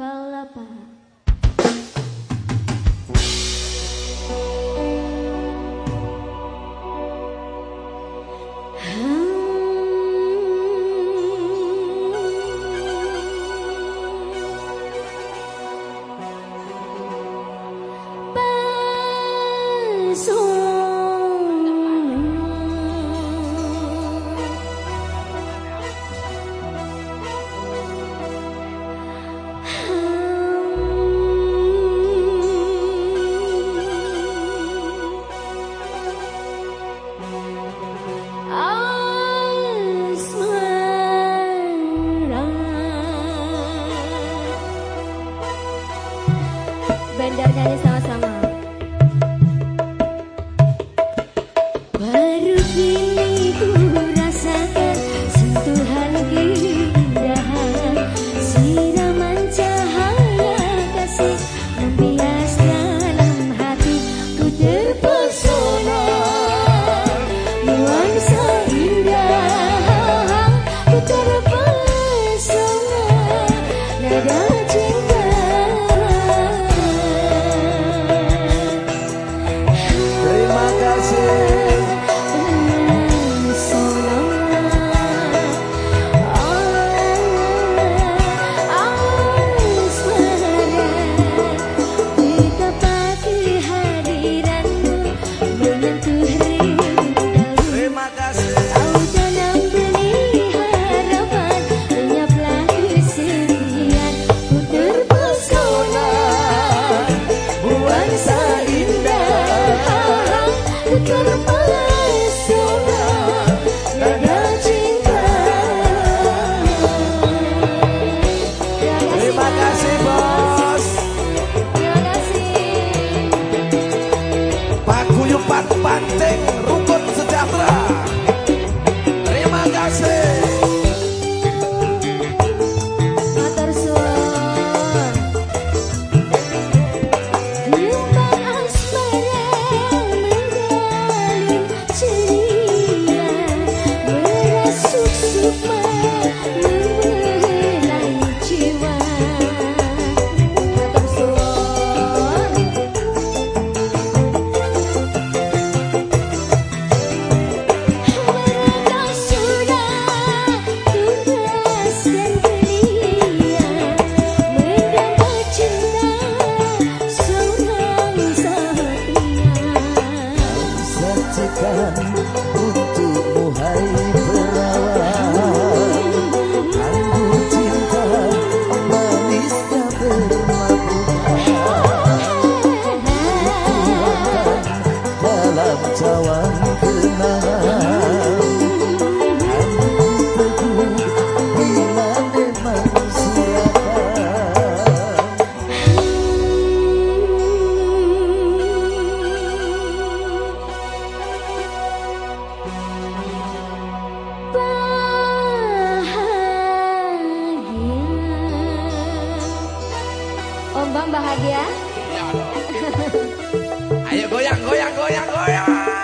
palapa bahagia? Ayo goyang, goyang, goyang, goyang.